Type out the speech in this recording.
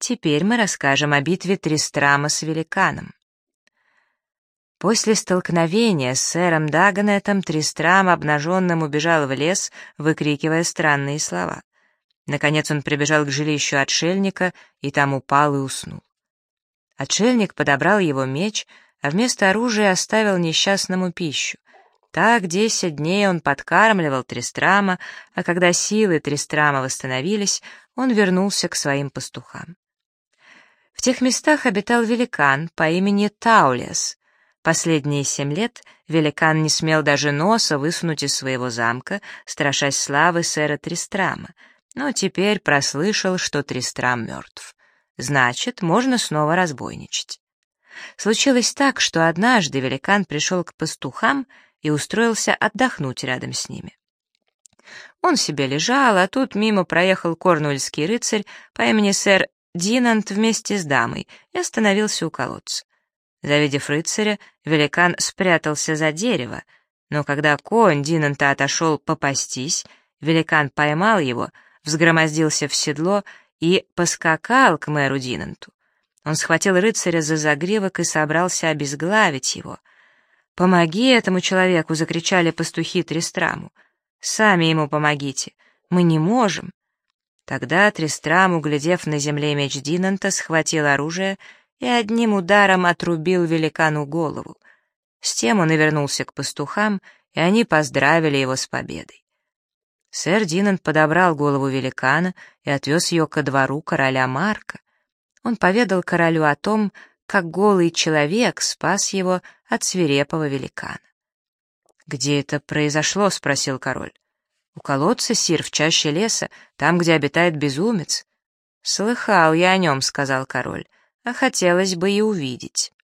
Теперь мы расскажем о битве Тристрама с великаном. После столкновения с сэром Дагонетом Тристрам обнаженным убежал в лес, выкрикивая странные слова. Наконец он прибежал к жилищу отшельника и там упал и уснул. Отшельник подобрал его меч, а вместо оружия оставил несчастному пищу. Так десять дней он подкармливал Тристрама, а когда силы Тристрама восстановились, он вернулся к своим пастухам. В тех местах обитал великан по имени Таулес. Последние семь лет великан не смел даже носа высунуть из своего замка, страшась славы сэра Тристрама, но теперь прослышал, что Тристрам мертв. Значит, можно снова разбойничать. Случилось так, что однажды великан пришел к пастухам и устроился отдохнуть рядом с ними. Он себе лежал, а тут мимо проехал корнуэльский рыцарь по имени сэр Динант вместе с дамой и остановился у колодца. Завидев рыцаря, великан спрятался за дерево, но когда конь Динанта отошел попастись, великан поймал его, взгромоздился в седло и поскакал к мэру Динанту. Он схватил рыцаря за загривок и собрался обезглавить его. «Помоги этому человеку!» — закричали пастухи Трестраму. «Сами ему помогите! Мы не можем!» Тогда Трестрам, углядев на земле меч Динанта, схватил оружие и одним ударом отрубил великану голову. С тем он и вернулся к пастухам, и они поздравили его с победой. Сэр Динант подобрал голову великана и отвез ее ко двору короля Марка. Он поведал королю о том, как голый человек спас его от свирепого великана. «Где это произошло?» — спросил король. «У колодца, сир, в чаще леса, там, где обитает безумец». «Слыхал я о нем», — сказал король, — «а хотелось бы и увидеть».